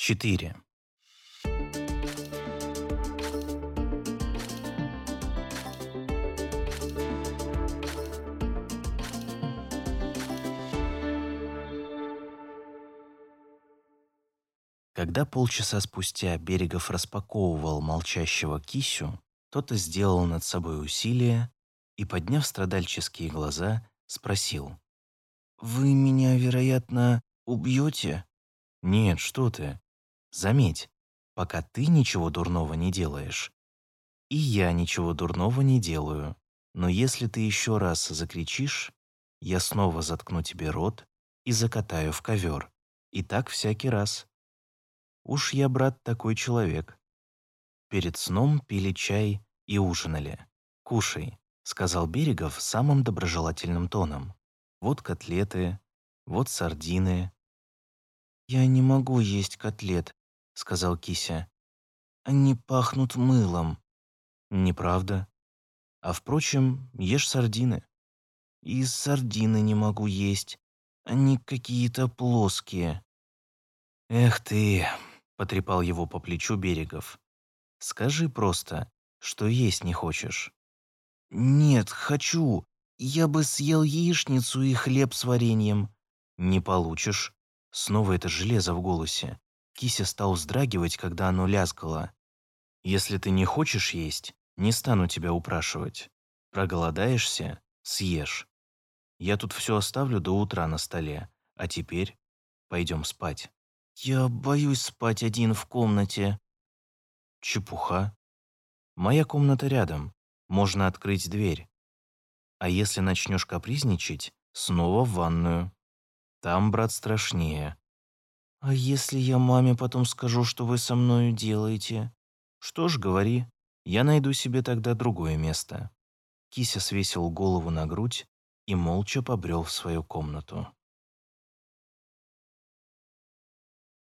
4. Когда полчаса спустя Берегов распаковывал молчащего кисю, тот сделал над собой усилие и, подняв страдальческие глаза, спросил. «Вы меня, вероятно, убьете?» «Нет, что ты. Заметь, пока ты ничего дурного не делаешь, и я ничего дурного не делаю, но если ты еще раз закричишь, я снова заткну тебе рот и закатаю в ковер. И так всякий раз. Уж я, брат, такой человек. Перед сном пили чай и ужинали. «Кушай», — сказал Берегов самым доброжелательным тоном. «Вот котлеты, вот сардины». «Я не могу есть котлет», — сказал Кися. «Они пахнут мылом». «Неправда. А впрочем, ешь сардины». «И сардины не могу есть. Они какие-то плоские». «Эх ты!» — потрепал его по плечу Берегов. «Скажи просто, что есть не хочешь». «Нет, хочу. Я бы съел яичницу и хлеб с вареньем». «Не получишь». Снова это железо в голосе. Кися стал вздрагивать, когда оно лязгало. «Если ты не хочешь есть, не стану тебя упрашивать. Проголодаешься — съешь. Я тут все оставлю до утра на столе, а теперь пойдем спать». «Я боюсь спать один в комнате». «Чепуха. Моя комната рядом, можно открыть дверь. А если начнешь капризничать, снова в ванную. Там, брат, страшнее. А если я маме потом скажу, что вы со мною делаете? Что ж, говори, я найду себе тогда другое место. Кися свесил голову на грудь и молча побрел в свою комнату.